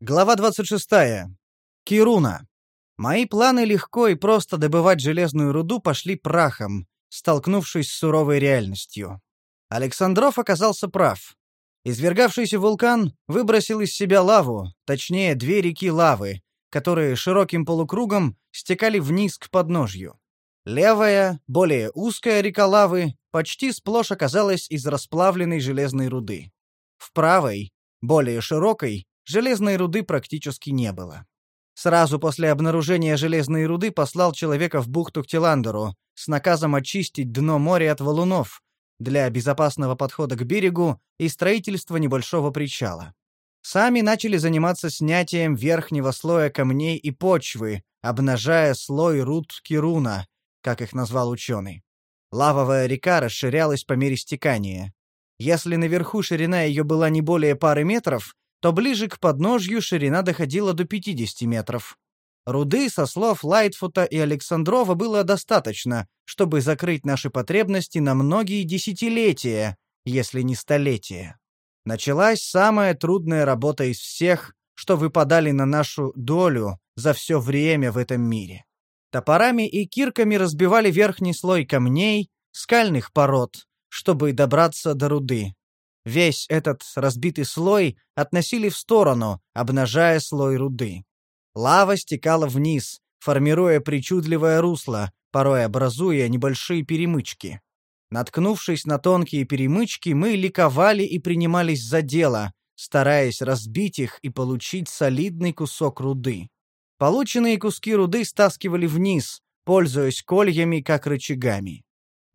Глава 26. Кируна. Мои планы легко и просто добывать железную руду пошли прахом, столкнувшись с суровой реальностью. Александров оказался прав. Извергавшийся вулкан выбросил из себя лаву, точнее, две реки лавы, которые широким полукругом стекали вниз к подножью. Левая, более узкая река лавы почти сплошь оказалась из расплавленной железной руды. В правой, более широкой, железной руды практически не было. Сразу после обнаружения железной руды послал человека в бухту к Тиландеру с наказом очистить дно моря от валунов для безопасного подхода к берегу и строительства небольшого причала. Сами начали заниматься снятием верхнего слоя камней и почвы, обнажая слой руд Кируна, как их назвал ученый. Лавовая река расширялась по мере стекания. Если наверху ширина ее была не более пары метров, то ближе к подножью ширина доходила до 50 метров. Руды, со слов Лайтфута и Александрова, было достаточно, чтобы закрыть наши потребности на многие десятилетия, если не столетия. Началась самая трудная работа из всех, что выпадали на нашу долю за все время в этом мире. Топорами и кирками разбивали верхний слой камней, скальных пород, чтобы добраться до руды. Весь этот разбитый слой относили в сторону, обнажая слой руды. Лава стекала вниз, формируя причудливое русло, порой образуя небольшие перемычки. Наткнувшись на тонкие перемычки, мы ликовали и принимались за дело, стараясь разбить их и получить солидный кусок руды. Полученные куски руды стаскивали вниз, пользуясь кольями как рычагами.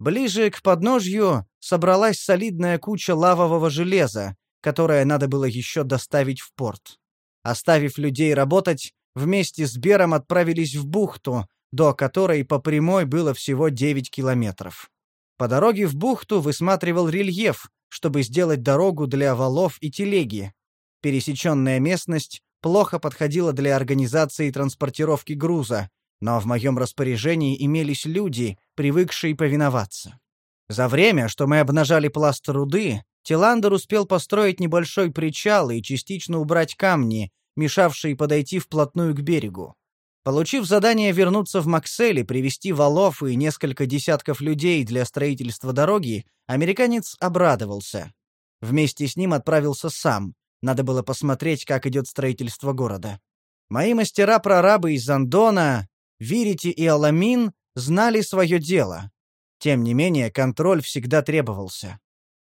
Ближе к подножью собралась солидная куча лавового железа, которое надо было еще доставить в порт. Оставив людей работать, вместе с Бером отправились в бухту, до которой по прямой было всего 9 километров. По дороге в бухту высматривал рельеф, чтобы сделать дорогу для валов и телеги. Пересеченная местность плохо подходила для организации транспортировки груза, но в моем распоряжении имелись люди, привыкшие повиноваться. За время, что мы обнажали пласт руды, Тиландер успел построить небольшой причал и частично убрать камни, мешавшие подойти вплотную к берегу. Получив задание вернуться в Максель привести валов и несколько десятков людей для строительства дороги, американец обрадовался. Вместе с ним отправился сам. Надо было посмотреть, как идет строительство города. Мои мастера-прорабы из Андона, Вирити и Аламин знали свое дело. Тем не менее, контроль всегда требовался.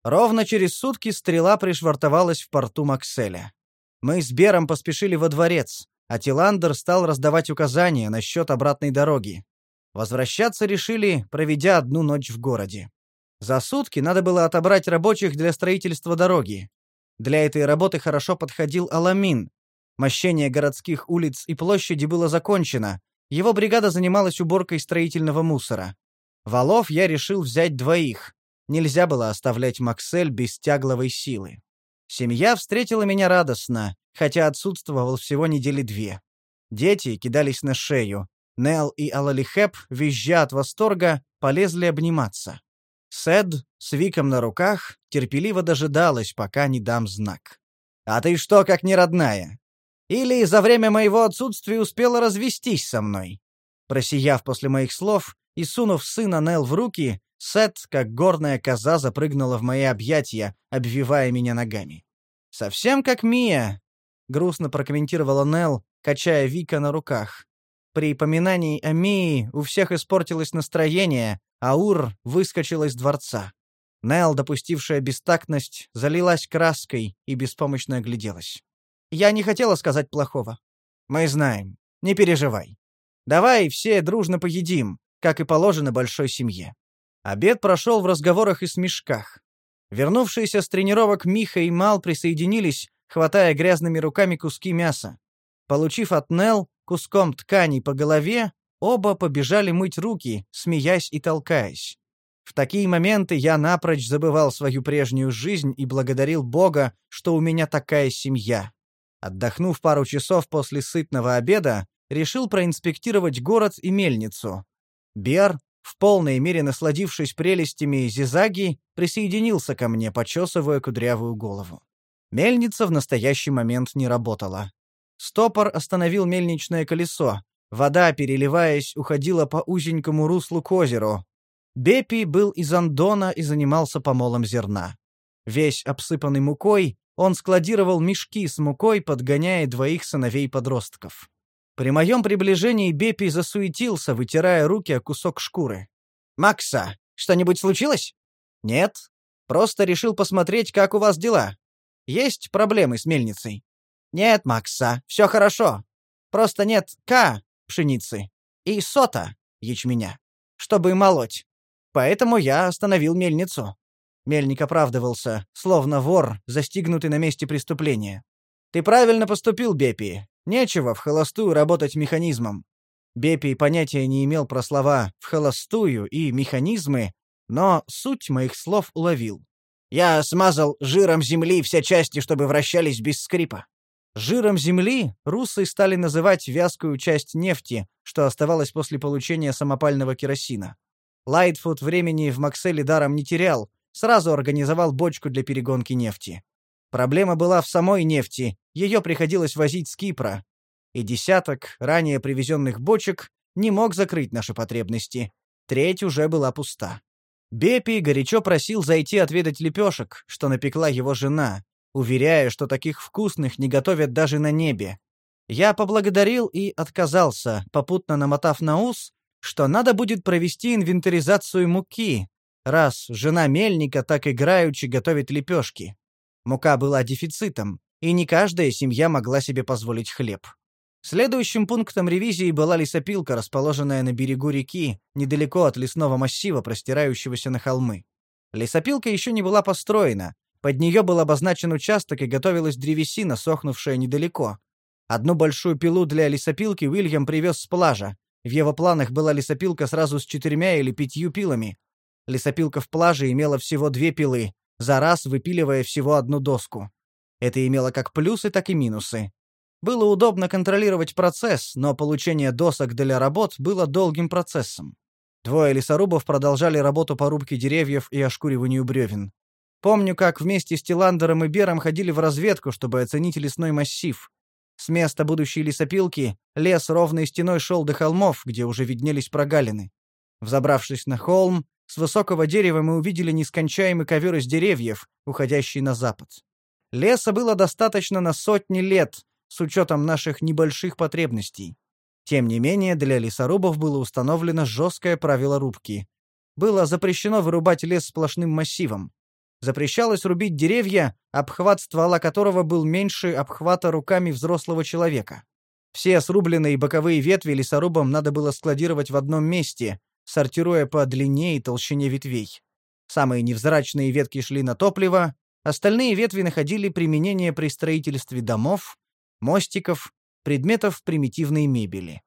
Ровно через сутки стрела пришвартовалась в порту Макселя. Мы с Бером поспешили во дворец, а Тиландер стал раздавать указания насчет обратной дороги. Возвращаться решили, проведя одну ночь в городе. За сутки надо было отобрать рабочих для строительства дороги. Для этой работы хорошо подходил Аламин. Мощение городских улиц и площади было закончено, его бригада занималась уборкой строительного мусора. Валов я решил взять двоих. Нельзя было оставлять Максель без тягловой силы. Семья встретила меня радостно, хотя отсутствовал всего недели две. Дети кидались на шею. Нел и Алалихеп, визжа от восторга, полезли обниматься. Сед с Виком на руках терпеливо дожидалась, пока не дам знак. «А ты что, как не родная? Или за время моего отсутствия успела развестись со мной?» Просияв после моих слов и сунув сына Нел в руки, Сет, как горная коза, запрыгнула в мои объятия, обвивая меня ногами. «Совсем как Мия», — грустно прокомментировала Нел, качая Вика на руках. При поминании о Мии у всех испортилось настроение, а Ур выскочил из дворца. Нел, допустившая бестактность, залилась краской и беспомощно огляделась. Я не хотела сказать плохого. Мы знаем. Не переживай. Давай все дружно поедим, как и положено большой семье. Обед прошел в разговорах и смешках. Вернувшиеся с тренировок Миха и Мал присоединились, хватая грязными руками куски мяса. Получив от Нел куском ткани по голове, оба побежали мыть руки, смеясь и толкаясь. В такие моменты я напрочь забывал свою прежнюю жизнь и благодарил Бога, что у меня такая семья. Отдохнув пару часов после сытного обеда, решил проинспектировать город и мельницу. Бер, в полной мере насладившись прелестями Зизаги, присоединился ко мне, почесывая кудрявую голову. Мельница в настоящий момент не работала. Стопор остановил мельничное колесо. Вода, переливаясь, уходила по узенькому руслу к озеру. Бепи был из Андона и занимался помолом зерна. Весь обсыпанный мукой, он складировал мешки с мукой, подгоняя двоих сыновей-подростков. При моем приближении Бепи засуетился, вытирая руки о кусок шкуры. «Макса, что-нибудь случилось?» «Нет. Просто решил посмотреть, как у вас дела. Есть проблемы с мельницей?» «Нет, Макса, все хорошо. Просто нет К пшеницы и сота ячменя, чтобы молоть. Поэтому я остановил мельницу». Мельник оправдывался, словно вор, застигнутый на месте преступления. «Ты правильно поступил, Бепи. Нечего в холостую работать механизмом. Бепи понятия не имел про слова «в холостую» и «механизмы», но суть моих слов уловил. Я смазал жиром земли все части, чтобы вращались без скрипа. Жиром земли русы стали называть вязкую часть нефти, что оставалось после получения самопального керосина. Лайтфуд времени в Макселе даром не терял, сразу организовал бочку для перегонки нефти. Проблема была в самой нефти, ее приходилось возить с Кипра, и десяток ранее привезенных бочек не мог закрыть наши потребности. Треть уже была пуста. Бепи горячо просил зайти отведать лепешек, что напекла его жена, уверяя, что таких вкусных не готовят даже на небе. Я поблагодарил и отказался, попутно намотав на ус, что надо будет провести инвентаризацию муки, раз жена мельника так играючи готовит лепешки. Мука была дефицитом, и не каждая семья могла себе позволить хлеб. Следующим пунктом ревизии была лесопилка, расположенная на берегу реки, недалеко от лесного массива, простирающегося на холмы. Лесопилка еще не была построена, под нее был обозначен участок и готовилась древесина, сохнувшая недалеко. Одну большую пилу для лесопилки Уильям привез с плажа. В его планах была лесопилка сразу с четырьмя или пятью пилами. Лесопилка в плаже имела всего две пилы, за раз выпиливая всего одну доску. Это имело как плюсы, так и минусы. Было удобно контролировать процесс, но получение досок для работ было долгим процессом. Двое лесорубов продолжали работу по рубке деревьев и ошкуриванию бревен. Помню, как вместе с Тиландером и Бером ходили в разведку, чтобы оценить лесной массив. С места будущей лесопилки лес ровной стеной шел до холмов, где уже виднелись прогалины. Взобравшись на холм, с высокого дерева мы увидели нескончаемый ковер из деревьев, уходящий на запад. Леса было достаточно на сотни лет, с учетом наших небольших потребностей. Тем не менее, для лесорубов было установлено жесткое правило рубки. Было запрещено вырубать лес сплошным массивом. Запрещалось рубить деревья, обхват ствола которого был меньше обхвата руками взрослого человека. Все срубленные боковые ветви лесорубам надо было складировать в одном месте, сортируя по длине и толщине ветвей. Самые невзрачные ветки шли на топливо, остальные ветви находили применение при строительстве домов, мостиков, предметов примитивной мебели.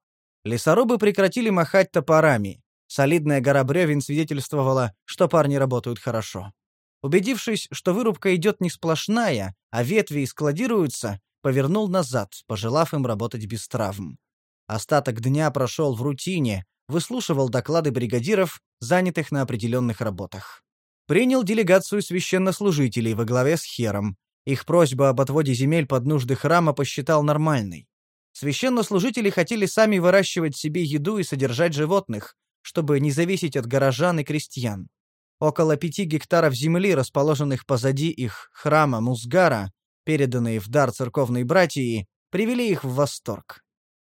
Лесорубы прекратили махать топорами. Солидная гора бревен свидетельствовала, что парни работают хорошо. Убедившись, что вырубка идет не сплошная, а ветви складируются, повернул назад, пожелав им работать без травм. Остаток дня прошел в рутине, выслушивал доклады бригадиров, занятых на определенных работах. Принял делегацию священнослужителей во главе с Хером, их просьба об отводе земель под нужды храма посчитал нормальной. Священнослужители хотели сами выращивать себе еду и содержать животных, чтобы не зависеть от горожан и крестьян. Около пяти гектаров земли, расположенных позади их храма Музгара, переданные в дар церковной братьи, привели их в восторг.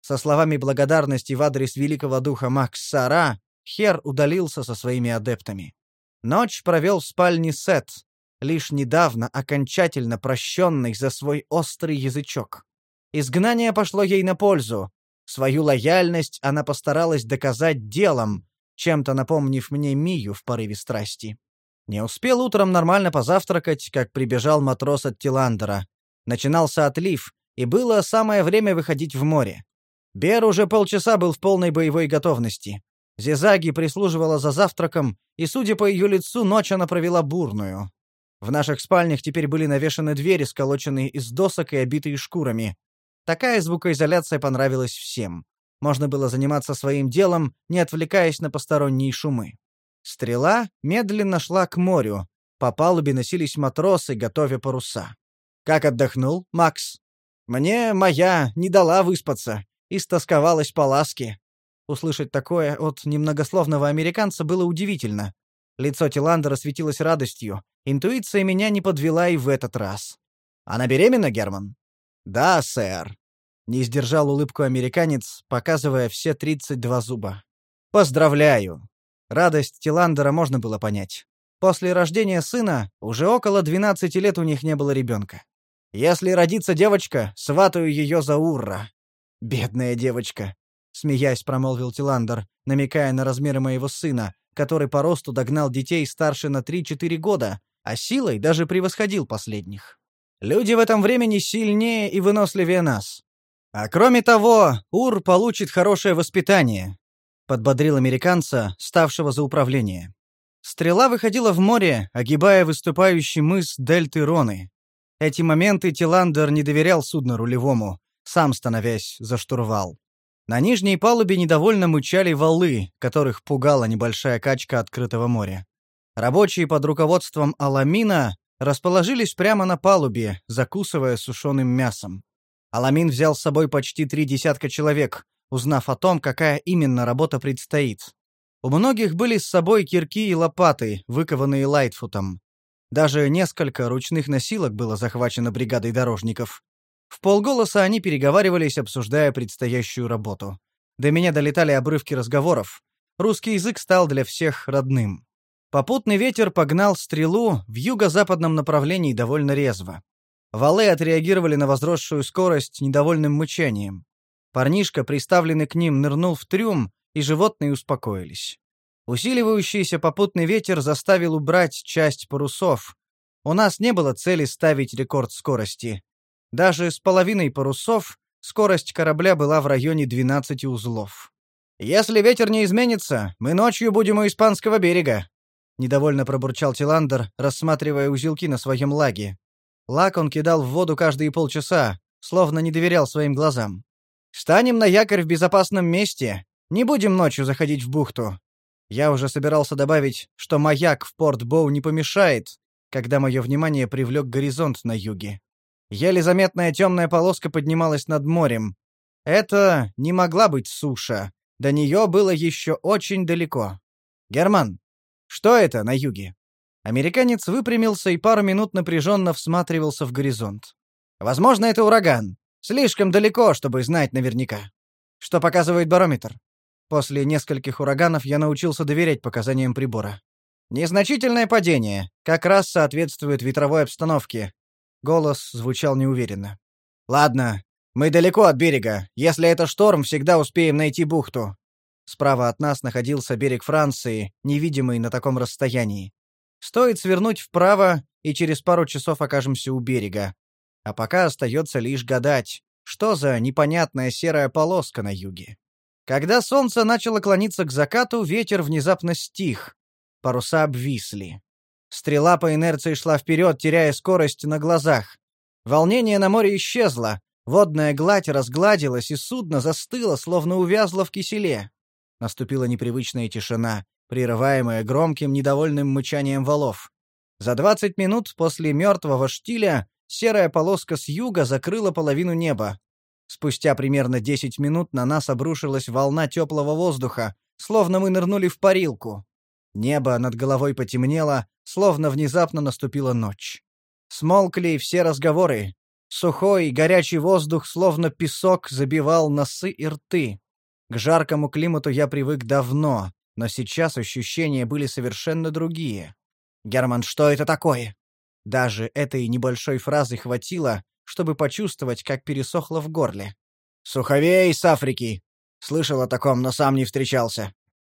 Со словами благодарности в адрес великого духа Максара, Хер удалился со своими адептами. Ночь провел в спальне Сет, лишь недавно окончательно прощенный за свой острый язычок. Изгнание пошло ей на пользу. Свою лояльность она постаралась доказать делом, чем-то напомнив мне Мию в порыве страсти. Не успел утром нормально позавтракать, как прибежал матрос от Тиландера. Начинался отлив, и было самое время выходить в море. Бер уже полчаса был в полной боевой готовности. Зизаги прислуживала за завтраком, и, судя по ее лицу, ночь она провела бурную. В наших спальнях теперь были навешаны двери, сколоченные из досок и обитые шкурами. Такая звукоизоляция понравилась всем. Можно было заниматься своим делом, не отвлекаясь на посторонние шумы. Стрела медленно шла к морю. По палубе носились матросы, готовя паруса. «Как отдохнул, Макс?» Мне моя не дала выспаться, истосковалась по ласке». Услышать такое от немногословного американца было удивительно. Лицо Тиландера светилось радостью. Интуиция меня не подвела и в этот раз. «Она беременна, Герман?» «Да, сэр», — не сдержал улыбку американец, показывая все тридцать два зуба. «Поздравляю!» Радость Тиландера можно было понять. После рождения сына уже около 12 лет у них не было ребенка. Если родится девочка, сватаю ее за Урра. Бедная девочка, смеясь, промолвил Тиландер, намекая на размеры моего сына, который по росту догнал детей старше на 3-4 года, а силой даже превосходил последних. Люди в этом времени сильнее и выносливее нас. А кроме того, Ур получит хорошее воспитание, подбодрил американца, ставшего за управление. Стрела выходила в море, огибая выступающий мыс дельты Роны. Эти моменты Тиландер не доверял судну рулевому, сам становясь за штурвал. На нижней палубе недовольно мычали валы, которых пугала небольшая качка открытого моря. Рабочие под руководством Аламина расположились прямо на палубе, закусывая сушеным мясом. Аламин взял с собой почти три десятка человек, узнав о том, какая именно работа предстоит. У многих были с собой кирки и лопаты, выкованные Лайтфутом. Даже несколько ручных носилок было захвачено бригадой дорожников. В полголоса они переговаривались, обсуждая предстоящую работу. До меня долетали обрывки разговоров. Русский язык стал для всех родным. Попутный ветер погнал стрелу в юго-западном направлении довольно резво. Валы отреагировали на возросшую скорость недовольным мычанием. Парнишка, приставленный к ним, нырнул в трюм, и животные успокоились. Усиливающийся попутный ветер заставил убрать часть парусов. У нас не было цели ставить рекорд скорости. Даже с половиной парусов скорость корабля была в районе 12 узлов. «Если ветер не изменится, мы ночью будем у испанского берега», — недовольно пробурчал Тиландер, рассматривая узелки на своем лаге. Лак он кидал в воду каждые полчаса, словно не доверял своим глазам. «Станем на якорь в безопасном месте. Не будем ночью заходить в бухту». Я уже собирался добавить, что маяк в Порт-Боу не помешает, когда мое внимание привлек горизонт на юге. Еле заметная темная полоска поднималась над морем. Это не могла быть суша. До нее было еще очень далеко. «Герман, что это на юге?» Американец выпрямился и пару минут напряженно всматривался в горизонт. «Возможно, это ураган. Слишком далеко, чтобы знать наверняка. Что показывает барометр?» После нескольких ураганов я научился доверять показаниям прибора. Незначительное падение, как раз соответствует ветровой обстановке, Голос звучал неуверенно. «Ладно, мы далеко от берега. Если это шторм, всегда успеем найти бухту». Справа от нас находился берег Франции, невидимый на таком расстоянии. Стоит свернуть вправо, и через пару часов окажемся у берега. А пока остается лишь гадать, что за непонятная серая полоска на юге. Когда солнце начало клониться к закату, ветер внезапно стих. Паруса обвисли. Стрела по инерции шла вперед, теряя скорость на глазах. Волнение на море исчезло. Водная гладь разгладилась, и судно застыло, словно увязло в киселе. Наступила непривычная тишина, прерываемая громким недовольным мычанием валов. За двадцать минут после мертвого штиля серая полоска с юга закрыла половину неба. Спустя примерно десять минут на нас обрушилась волна теплого воздуха, словно мы нырнули в парилку. Небо над головой потемнело, словно внезапно наступила ночь. Смолкли все разговоры. Сухой, горячий воздух, словно песок, забивал носы и рты. К жаркому климату я привык давно, но сейчас ощущения были совершенно другие. «Герман, что это такое?» Даже этой небольшой фразы хватило, чтобы почувствовать, как пересохло в горле. «Суховей с Африки!» Слышал о таком, но сам не встречался.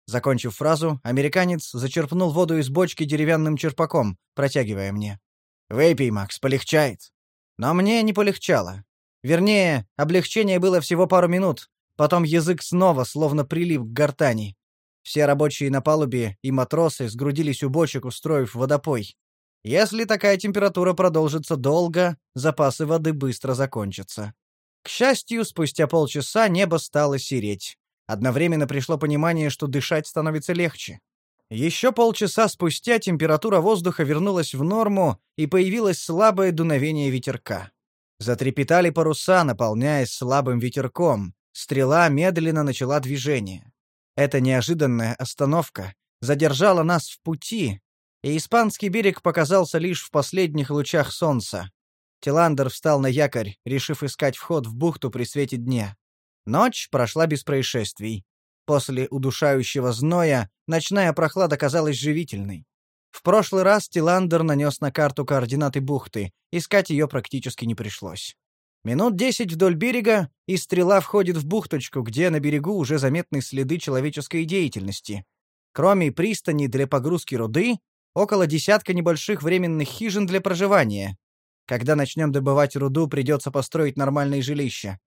Закончив фразу, американец зачерпнул воду из бочки деревянным черпаком, протягивая мне. «Выпей, Макс, полегчает». Но мне не полегчало. Вернее, облегчение было всего пару минут, потом язык снова словно прилип к гортани. Все рабочие на палубе и матросы сгрудились у бочек, устроив водопой. Если такая температура продолжится долго, запасы воды быстро закончатся. К счастью, спустя полчаса небо стало сереть. Одновременно пришло понимание, что дышать становится легче. Еще полчаса спустя температура воздуха вернулась в норму и появилось слабое дуновение ветерка. Затрепетали паруса, наполняясь слабым ветерком. Стрела медленно начала движение. Эта неожиданная остановка задержала нас в пути, и испанский берег показался лишь в последних лучах солнца. Тиландер встал на якорь, решив искать вход в бухту при свете дня. Ночь прошла без происшествий. После удушающего зноя ночная прохлада казалась живительной. В прошлый раз Тиландер нанес на карту координаты бухты, искать ее практически не пришлось. Минут десять вдоль берега, и стрела входит в бухточку, где на берегу уже заметны следы человеческой деятельности. Кроме пристани для погрузки руды, около десятка небольших временных хижин для проживания. Когда начнем добывать руду, придется построить нормальные жилища.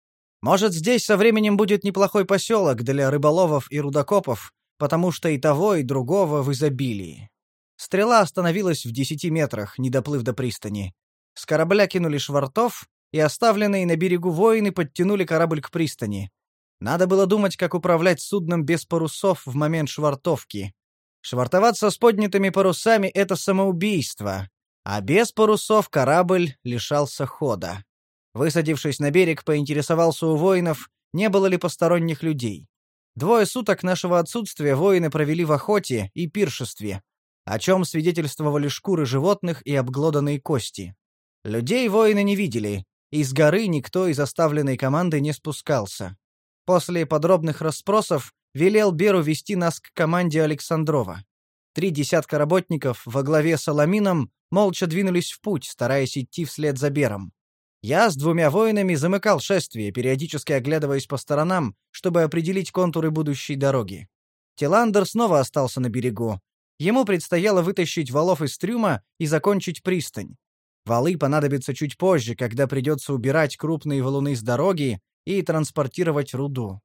Может, здесь со временем будет неплохой поселок для рыболовов и рудокопов, потому что и того, и другого в изобилии. Стрела остановилась в десяти метрах, не доплыв до пристани. С корабля кинули швартов, и оставленные на берегу воины подтянули корабль к пристани. Надо было думать, как управлять судном без парусов в момент швартовки. Швартоваться с поднятыми парусами — это самоубийство, а без парусов корабль лишался хода. Высадившись на берег, поинтересовался у воинов, не было ли посторонних людей. Двое суток нашего отсутствия воины провели в охоте и пиршестве, о чем свидетельствовали шкуры животных и обглоданные кости. Людей воины не видели, и с горы никто из оставленной команды не спускался. После подробных расспросов велел Беру вести нас к команде Александрова. Три десятка работников во главе с Аламином молча двинулись в путь, стараясь идти вслед за Бером. Я с двумя воинами замыкал шествие, периодически оглядываясь по сторонам, чтобы определить контуры будущей дороги. Тиландер снова остался на берегу. Ему предстояло вытащить валов из трюма и закончить пристань. Валы понадобятся чуть позже, когда придется убирать крупные валуны с дороги и транспортировать руду.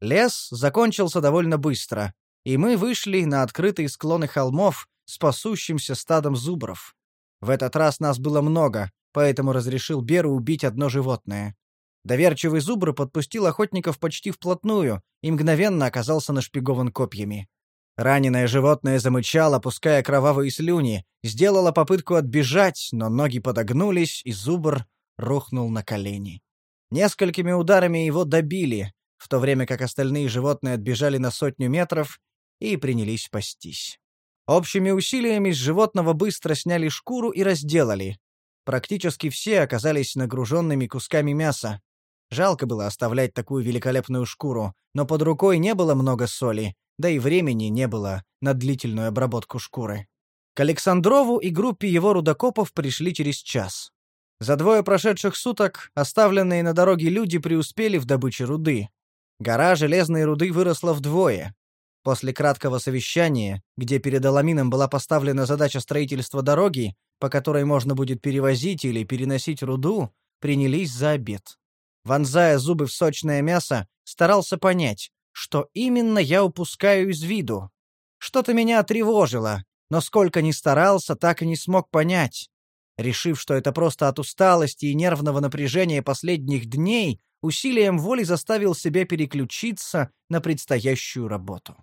Лес закончился довольно быстро, и мы вышли на открытые склоны холмов с пасущимся стадом зубров. В этот раз нас было много, поэтому разрешил Беру убить одно животное. Доверчивый зубр подпустил охотников почти вплотную и мгновенно оказался нашпигован копьями. Раненое животное замычало, пуская кровавые слюни, сделало попытку отбежать, но ноги подогнулись, и зубр рухнул на колени. Несколькими ударами его добили, в то время как остальные животные отбежали на сотню метров и принялись пастись. Общими усилиями с животного быстро сняли шкуру и разделали. Практически все оказались нагруженными кусками мяса. Жалко было оставлять такую великолепную шкуру, но под рукой не было много соли, да и времени не было на длительную обработку шкуры. К Александрову и группе его рудокопов пришли через час. За двое прошедших суток оставленные на дороге люди преуспели в добыче руды. Гора железной руды выросла вдвое. После краткого совещания, где перед Аламином была поставлена задача строительства дороги, по которой можно будет перевозить или переносить руду, принялись за обед. Вонзая зубы в сочное мясо, старался понять, что именно я упускаю из виду. Что-то меня тревожило, но сколько ни старался, так и не смог понять. Решив, что это просто от усталости и нервного напряжения последних дней, усилием воли заставил себя переключиться на предстоящую работу.